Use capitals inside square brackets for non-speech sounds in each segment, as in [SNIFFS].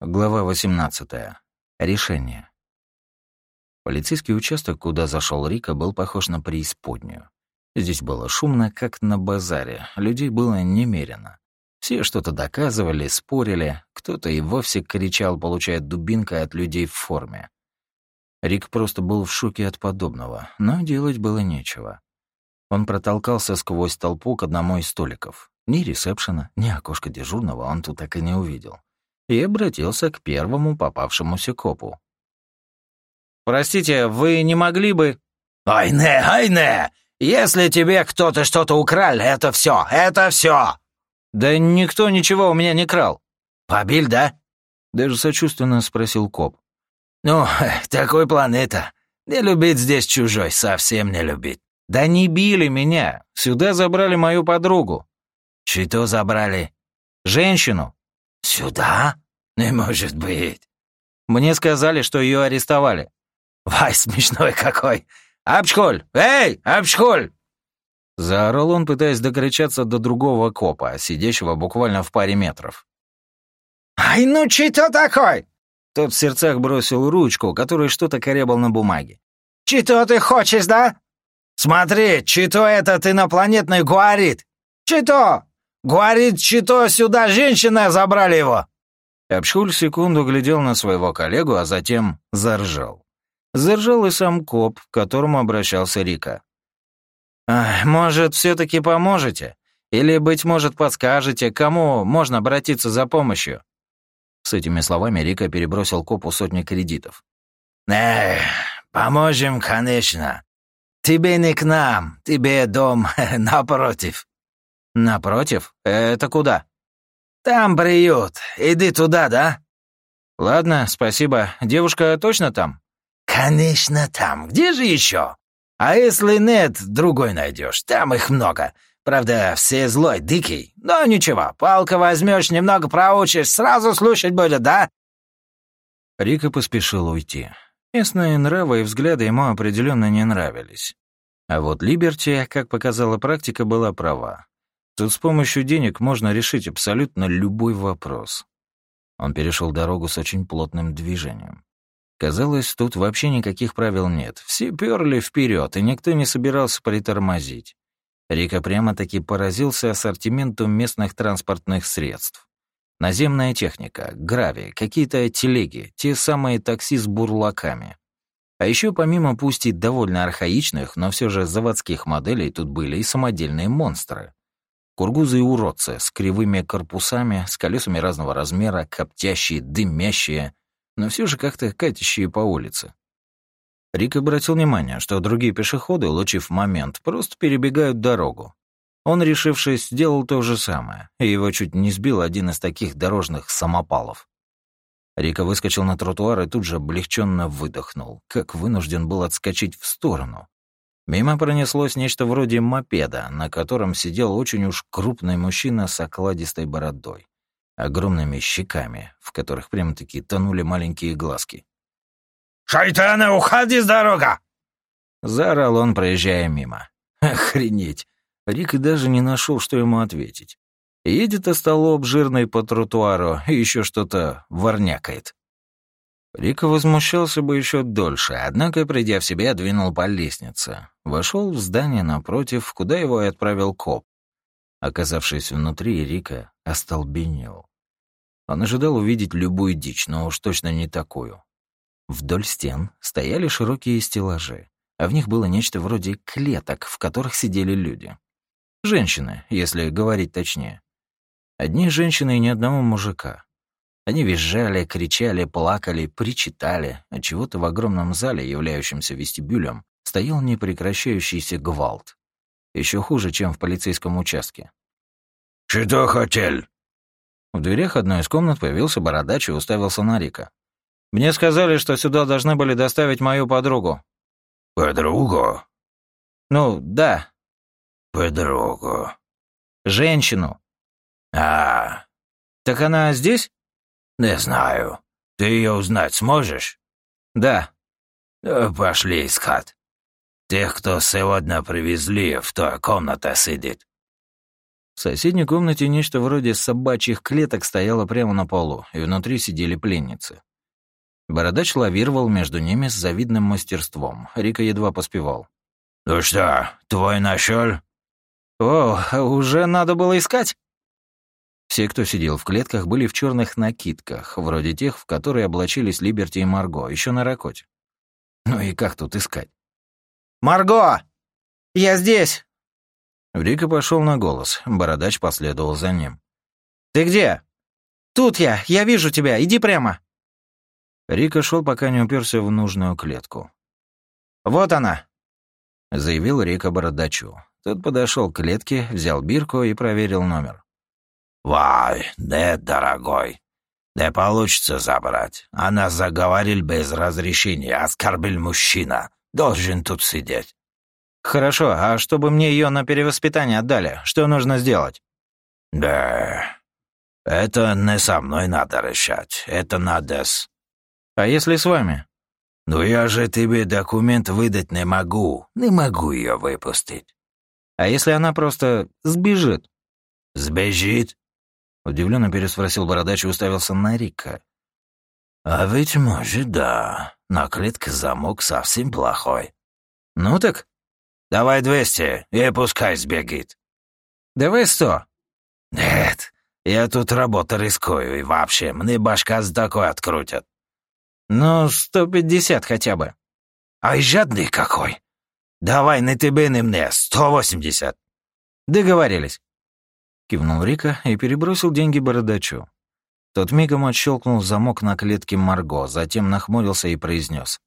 Глава 18. Решение. Полицейский участок, куда зашел Рика, был похож на преисподнюю. Здесь было шумно, как на базаре, людей было немерено. Все что-то доказывали, спорили, кто-то и вовсе кричал, получая дубинкой от людей в форме. Рик просто был в шоке от подобного, но делать было нечего. Он протолкался сквозь толпу к одному из столиков. Ни ресепшена, ни окошка дежурного он тут так и не увидел и обратился к первому попавшемуся копу. «Простите, вы не могли бы...» «Айне, айне! Если тебе кто-то что-то украл, это все, это все!» «Да никто ничего у меня не крал». «Побиль, да?» Даже сочувственно спросил коп. «Ну, [LAUGHS] такой планета. Не любит здесь чужой, совсем не любит». «Да не били меня. Сюда забрали мою подругу». «Что забрали?» «Женщину». «Сюда? Не может быть!» Мне сказали, что ее арестовали. «Вай, смешной какой! Обшколь! Эй, обшколь!» Заорал он, пытаясь докричаться до другого копа, сидящего буквально в паре метров. «Ай, ну что такой?» Тот в сердцах бросил ручку, которую что-то корябал на бумаге. «Чито ты хочешь, да? Смотри, чито этот инопланетный говорит! Чито! Говорит, что сюда женщина забрали его!» Обшуль секунду глядел на своего коллегу, а затем заржал. Заржал и сам коп, к которому обращался Рика. «Может, все-таки поможете? Или, быть может, подскажете, кому можно обратиться за помощью?» С этими словами Рика перебросил копу сотни кредитов. «Эх, поможем, конечно. Тебе не к нам, тебе дом [LAUGHS] напротив». «Напротив? Это куда?» «Там приют. Иди туда, да?» «Ладно, спасибо. Девушка точно там?» «Конечно там. Где же еще? А если нет, другой найдешь. Там их много. Правда, все злой, дикий. Но ничего, палка возьмешь, немного проучишь, сразу слушать будет, да?» Рика поспешил уйти. Местные нравы и взгляды ему определенно не нравились. А вот Либерти, как показала практика, была права. Тут с помощью денег можно решить абсолютно любой вопрос. Он перешел дорогу с очень плотным движением. Казалось, тут вообще никаких правил нет. Все перли вперед, и никто не собирался притормозить. Рика прямо-таки поразился ассортименту местных транспортных средств. Наземная техника, гравий, какие-то телеги, те самые такси с бурлаками. А еще помимо пусть и довольно архаичных, но все же заводских моделей, тут были и самодельные монстры. Кургузы и уродцы с кривыми корпусами, с колесами разного размера, коптящие, дымящие, но все же как-то катящие по улице. Рик обратил внимание, что другие пешеходы, улучив момент, просто перебегают дорогу. Он, решившись, сделал то же самое, и его чуть не сбил один из таких дорожных самопалов. Рика выскочил на тротуар и тут же облегченно выдохнул, как вынужден был отскочить в сторону, Мимо пронеслось нечто вроде мопеда, на котором сидел очень уж крупный мужчина с окладистой бородой, огромными щеками, в которых прямо-таки тонули маленькие глазки. «Шайтана, уходи с дорога!» Заорал он, проезжая мимо. Охренеть! Рик даже не нашел, что ему ответить. Едет остолоп жирный по тротуару и еще что-то ворнякает. Рика возмущался бы еще дольше, однако, придя в себя, двинул по лестнице. Вошел в здание напротив, куда его и отправил коп. Оказавшись внутри, Рика остолбенел. Он ожидал увидеть любую дичь, но уж точно не такую. Вдоль стен стояли широкие стеллажи, а в них было нечто вроде клеток, в которых сидели люди. Женщины, если говорить точнее. Одни женщины и ни одного мужика. Они визжали, кричали, плакали, причитали, а чего-то в огромном зале, являющемся вестибюлем, стоял непрекращающийся гвалт. Еще хуже, чем в полицейском участке. «Что хотел?» В дверях одной из комнат появился бородач и уставился на Рика. «Мне сказали, что сюда должны были доставить мою подругу». «Подругу?» «Ну, да». «Подругу?» «Женщину». «А, так она здесь?» «Не знаю. Ты ее узнать сможешь?» «Да». Ну, «Пошли искать. Тех, кто сегодня привезли, в той комнате сидит». В соседней комнате нечто вроде собачьих клеток стояло прямо на полу, и внутри сидели пленницы. Бородач лавировал между ними с завидным мастерством. Рика едва поспевал. «Ну что, твой нашел? «О, уже надо было искать?» Все, кто сидел в клетках, были в черных накидках, вроде тех, в которые облачились Либерти и Марго, еще на ракоте. Ну и как тут искать? «Марго! Я здесь!» Рика пошел на голос, бородач последовал за ним. «Ты где?» «Тут я, я вижу тебя, иди прямо!» Рика шел, пока не уперся в нужную клетку. «Вот она!» — заявил Рика бородачу. Тот подошел к клетке, взял бирку и проверил номер. «Вай, нет, дорогой, не получится забрать. Она заговорил без разрешения, оскорбил мужчина. Должен тут сидеть». «Хорошо, а чтобы мне ее на перевоспитание отдали, что нужно сделать?» «Да, это не со мной надо решать, это надо с...» «А если с вами?» «Ну я же тебе документ выдать не могу, не могу ее выпустить». «А если она просто сбежит?» «Сбежит?» Удивленно переспросил Бородач и уставился на Рика. «А ведь, может, да. На клетке замок совсем плохой». «Ну так, Давай двести, и пускай сбегит. Давай сто. Нет, я тут работу рискую, и вообще, мне башка с такой открутят. Ну, сто пятьдесят хотя бы. Ай, жадный какой. Давай на тебе, на мне, сто восемьдесят. Договорились. Кивнул Рика и перебросил деньги бородачу. Тот мигом отщелкнул замок на клетке Марго, затем нахмурился и произнес: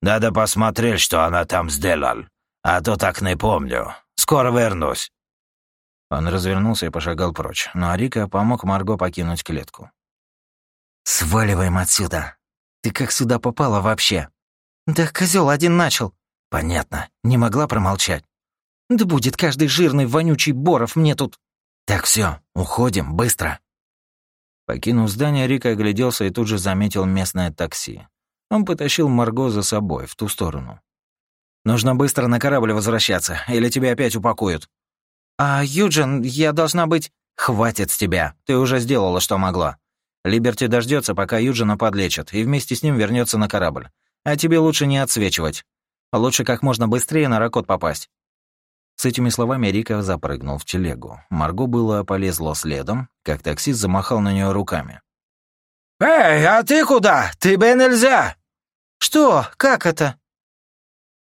«Надо посмотреть, что она там сделал. А то так не помню. Скоро вернусь». Он развернулся и пошагал прочь, но Арика помог Марго покинуть клетку. «Сваливаем отсюда. Ты как сюда попала вообще?» «Да козел один начал». «Понятно. Не могла промолчать». «Да будет каждый жирный вонючий Боров мне тут...» «Так все, уходим, быстро». Покинув здание, Рика огляделся и тут же заметил местное такси. Он потащил Марго за собой, в ту сторону. Нужно быстро на корабль возвращаться, или тебя опять упакуют». «А, Юджин, я должна быть...» «Хватит с тебя. Ты уже сделала, что могла. Либерти дождется, пока Юджина подлечат, и вместе с ним вернется на корабль. А тебе лучше не отсвечивать. Лучше как можно быстрее на Ракот попасть». С этими словами Рика запрыгнул в телегу. Марго было полезло следом, как таксист замахал на нее руками. «Эй, а ты куда? Тебе нельзя!» «Что? Как это?»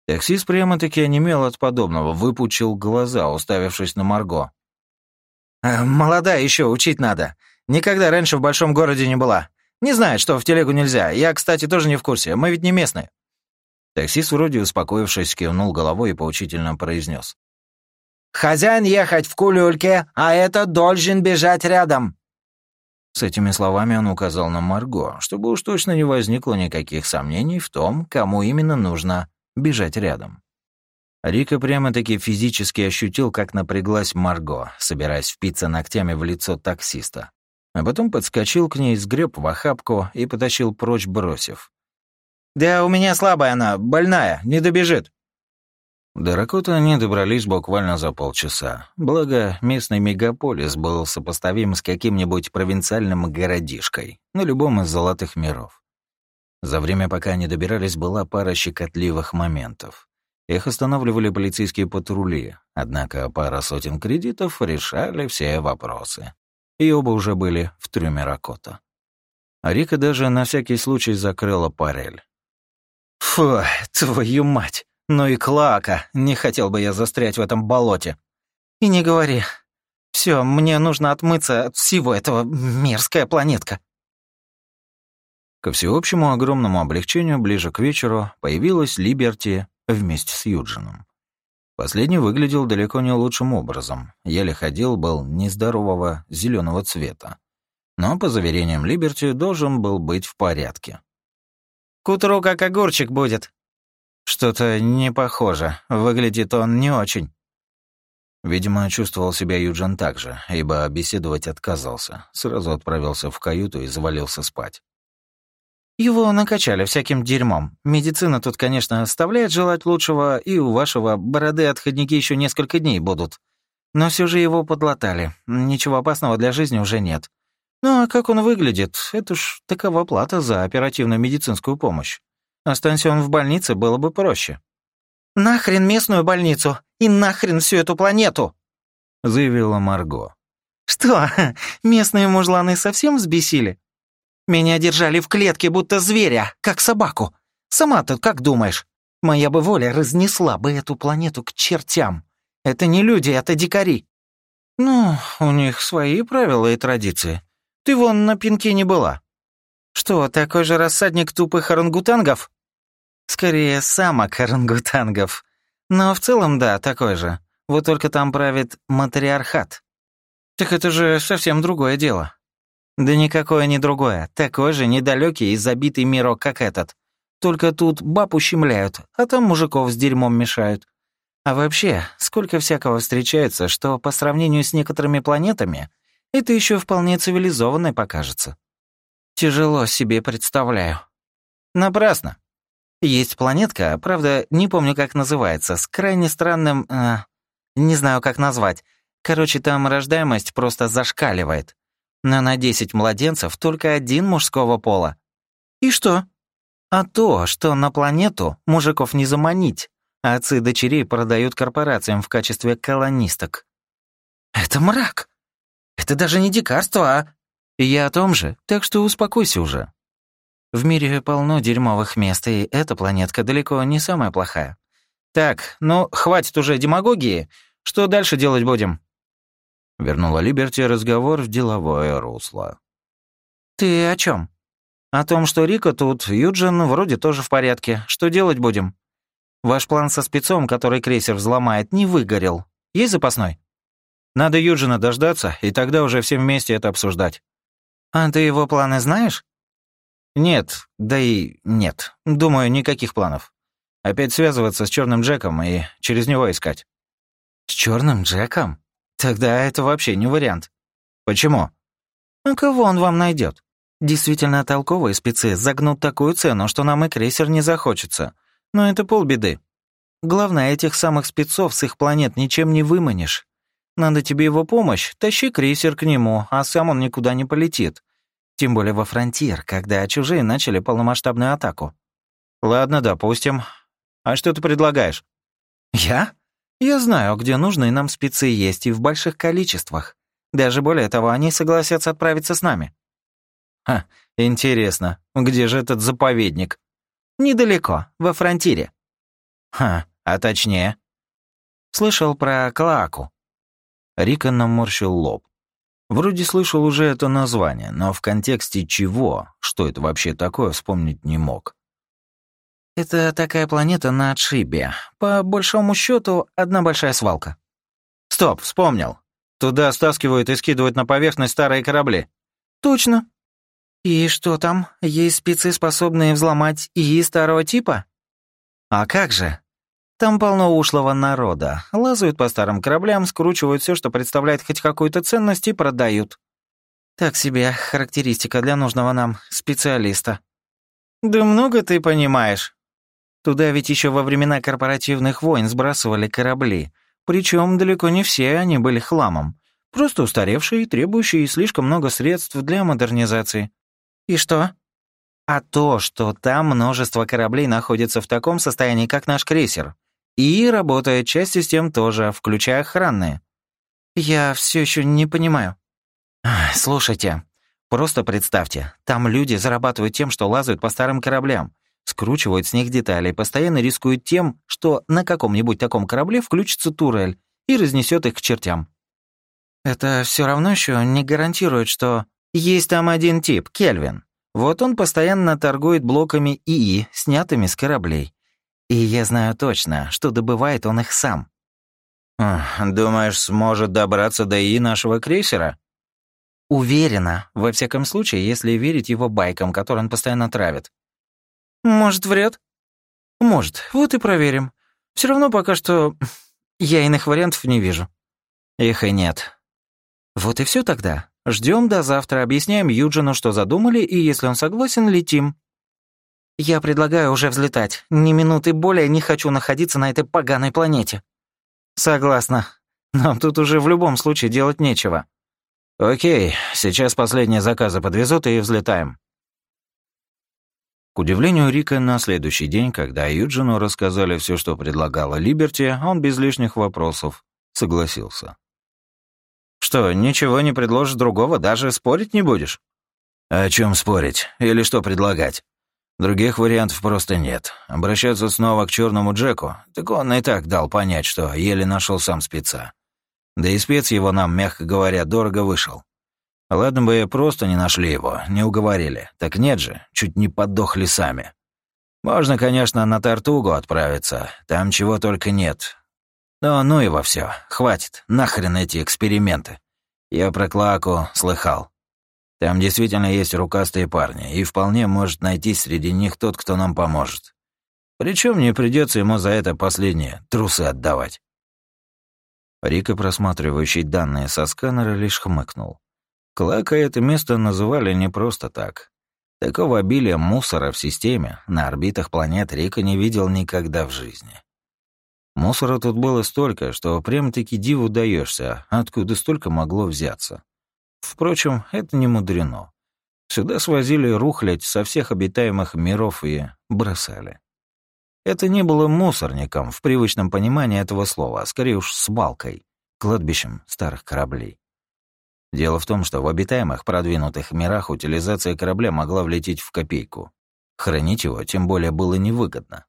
Таксист прямо-таки онемел от подобного, выпучил глаза, уставившись на Марго. «Э, «Молодая еще, учить надо. Никогда раньше в большом городе не была. Не знает, что в телегу нельзя. Я, кстати, тоже не в курсе. Мы ведь не местные». Таксист, вроде успокоившись, кивнул головой и поучительно произнес. «Хозяин ехать в кулюльке, а этот должен бежать рядом». С этими словами он указал на Марго, чтобы уж точно не возникло никаких сомнений в том, кому именно нужно бежать рядом. Рика прямо-таки физически ощутил, как напряглась Марго, собираясь впиться ногтями в лицо таксиста. А потом подскочил к ней, сгреб в охапку и потащил прочь, бросив. «Да у меня слабая она, больная, не добежит». До Ракота они добрались буквально за полчаса. Благо, местный мегаполис был сопоставим с каким-нибудь провинциальным городишкой на любом из золотых миров. За время, пока они добирались, была пара щекотливых моментов. Их останавливали полицейские патрули, однако пара сотен кредитов решали все вопросы. И оба уже были в трюме Ракота. Рика даже на всякий случай закрыла парель. «Фу, твою мать! Ну и клака! Не хотел бы я застрять в этом болоте!» «И не говори. Все, мне нужно отмыться от всего этого мерзкая планетка!» Ко всеобщему огромному облегчению ближе к вечеру появилась Либерти вместе с Юджином. Последний выглядел далеко не лучшим образом, еле ходил, был нездорового зеленого цвета. Но, по заверениям Либерти, должен был быть в порядке. «К утру как огурчик будет». «Что-то не похоже, выглядит он не очень». Видимо, чувствовал себя Юджин так же, ибо беседовать отказался. Сразу отправился в каюту и завалился спать. Его накачали всяким дерьмом. Медицина тут, конечно, оставляет желать лучшего, и у вашего бороды отходники еще несколько дней будут. Но все же его подлатали. Ничего опасного для жизни уже нет. Ну а как он выглядит, это ж такова плата за оперативную медицинскую помощь. Останься он в больнице, было бы проще. «Нахрен местную больницу и нахрен всю эту планету!» заявила Марго. «Что, [LAUGHS] местные мужланы совсем взбесили? Меня держали в клетке, будто зверя, как собаку. Сама-то как думаешь? Моя бы воля разнесла бы эту планету к чертям. Это не люди, это дикари». «Ну, у них свои правила и традиции. Ты вон на пинке не была». «Что, такой же рассадник тупых орангутангов?» «Скорее, самок орангутангов. Но в целом, да, такой же. Вот только там правит матриархат». «Так это же совсем другое дело». «Да никакое не другое. Такой же недалекий и забитый мирок, как этот. Только тут баб ущемляют, а там мужиков с дерьмом мешают. А вообще, сколько всякого встречается, что по сравнению с некоторыми планетами это еще вполне цивилизованной покажется. Тяжело себе представляю. Напрасно. Есть планетка, правда, не помню, как называется, с крайне странным... Э, не знаю, как назвать. Короче, там рождаемость просто зашкаливает. Но на 10 младенцев только один мужского пола. И что? А то, что на планету мужиков не заманить. Отцы дочерей продают корпорациям в качестве колонисток. Это мрак. Это даже не дикарство, а... Я о том же, так что успокойся уже. В мире полно дерьмовых мест, и эта планетка далеко не самая плохая. Так, ну, хватит уже демагогии. Что дальше делать будем? Вернула Либерти разговор в деловое русло. Ты о чем? О том, что Рика тут, Юджин вроде тоже в порядке. Что делать будем? Ваш план со спецом, который крейсер взломает, не выгорел. Есть запасной? Надо Юджина дождаться, и тогда уже всем вместе это обсуждать. А ты его планы знаешь? Нет, да и нет. Думаю, никаких планов. Опять связываться с черным Джеком и через него искать. С черным Джеком? Тогда это вообще не вариант. Почему? А кого он вам найдет? Действительно толковые спецы загнут такую цену, что нам и крейсер не захочется. Но это полбеды. Главное, этих самых спецов с их планет ничем не выманишь. Надо тебе его помощь, тащи крейсер к нему, а сам он никуда не полетит. Тем более во фронтир, когда чужие начали полномасштабную атаку. Ладно, допустим. А что ты предлагаешь? Я? Я знаю, где нужные нам спецы есть и в больших количествах. Даже более того, они согласятся отправиться с нами. Ха, интересно, где же этот заповедник? Недалеко, во фронтире. Ха, а точнее? Слышал про Клааку. Рика наморщил лоб. Вроде слышал уже это название, но в контексте чего, что это вообще такое, вспомнить не мог. Это такая планета на отшибе. По большому счету, одна большая свалка. Стоп, вспомнил. Туда стаскивают и скидывают на поверхность старые корабли. Точно. «И что там? Есть спецы, способные взломать ИИ старого типа?» «А как же? Там полно ушлого народа. Лазают по старым кораблям, скручивают все, что представляет хоть какую-то ценность, и продают». «Так себе характеристика для нужного нам специалиста». «Да много ты понимаешь. Туда ведь еще во времена корпоративных войн сбрасывали корабли. Причем далеко не все они были хламом. Просто устаревшие, требующие слишком много средств для модернизации. «И что?» «А то, что там множество кораблей находится в таком состоянии, как наш крейсер. И работает часть систем тоже, включая охранные». «Я все еще не понимаю». «Слушайте, просто представьте, там люди зарабатывают тем, что лазают по старым кораблям, скручивают с них детали, постоянно рискуют тем, что на каком-нибудь таком корабле включится турель и разнесет их к чертям». «Это все равно еще не гарантирует, что...» Есть там один тип, Кельвин. Вот он постоянно торгует блоками ИИ, снятыми с кораблей. И я знаю точно, что добывает он их сам. Думаешь, сможет добраться до ИИ нашего крейсера? Уверена, во всяком случае, если верить его байкам, которые он постоянно травит. Может, врет? Может. Вот и проверим. Все равно пока что [SNIFFS] я иных вариантов не вижу. Их и нет. Вот и все тогда. Ждем до завтра, объясняем Юджину, что задумали, и если он согласен, летим. Я предлагаю уже взлетать. Ни минуты более не хочу находиться на этой поганой планете. Согласна. Нам тут уже в любом случае делать нечего. Окей, сейчас последние заказы подвезут и взлетаем. К удивлению Рика, на следующий день, когда Юджину рассказали все, что предлагала Либерти, он без лишних вопросов согласился. «Что, ничего не предложишь другого, даже спорить не будешь?» «О чем спорить? Или что предлагать? Других вариантов просто нет. Обращаться снова к черному Джеку, так он и так дал понять, что еле нашел сам спеца. Да и спец его нам, мягко говоря, дорого вышел. Ладно бы просто не нашли его, не уговорили. Так нет же, чуть не подохли сами. Можно, конечно, на Тартугу отправиться, там чего только нет. Но ну его все, хватит, нахрен эти эксперименты. Я про Клаку слыхал. Там действительно есть рукастые парни, и вполне может найти среди них тот, кто нам поможет. Причем не придется ему за это последние трусы отдавать. Рика, просматривающий данные со сканера, лишь хмыкнул. Клака это место называли не просто так. Такого обилия мусора в системе на орбитах планет Рика не видел никогда в жизни. Мусора тут было столько, что прям-таки диву даешься, откуда столько могло взяться. Впрочем, это не мудрено. Сюда свозили рухлядь со всех обитаемых миров и бросали. Это не было мусорником в привычном понимании этого слова, а скорее уж свалкой, кладбищем старых кораблей. Дело в том, что в обитаемых продвинутых мирах утилизация корабля могла влететь в копейку. Хранить его тем более было невыгодно.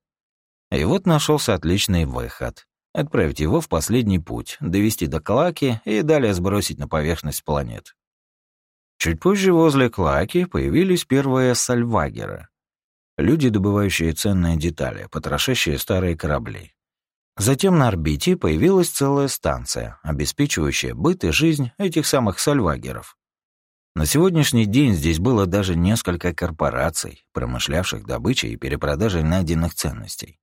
И вот нашелся отличный выход. Отправить его в последний путь, довести до Клаки и далее сбросить на поверхность планет. Чуть позже возле Клаки появились первые сальвагеры. Люди, добывающие ценные детали, потрошащие старые корабли. Затем на орбите появилась целая станция, обеспечивающая быт и жизнь этих самых сальвагеров. На сегодняшний день здесь было даже несколько корпораций, промышлявших добычей и перепродажей найденных ценностей.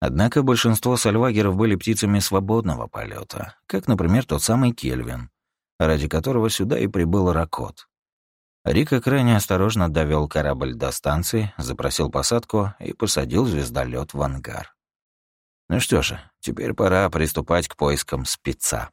Однако большинство сальвагеров были птицами свободного полета, как, например, тот самый Кельвин, ради которого сюда и прибыл Ракот. Рика крайне осторожно довел корабль до станции, запросил посадку и посадил звездолет в ангар. Ну что же, теперь пора приступать к поискам спеца.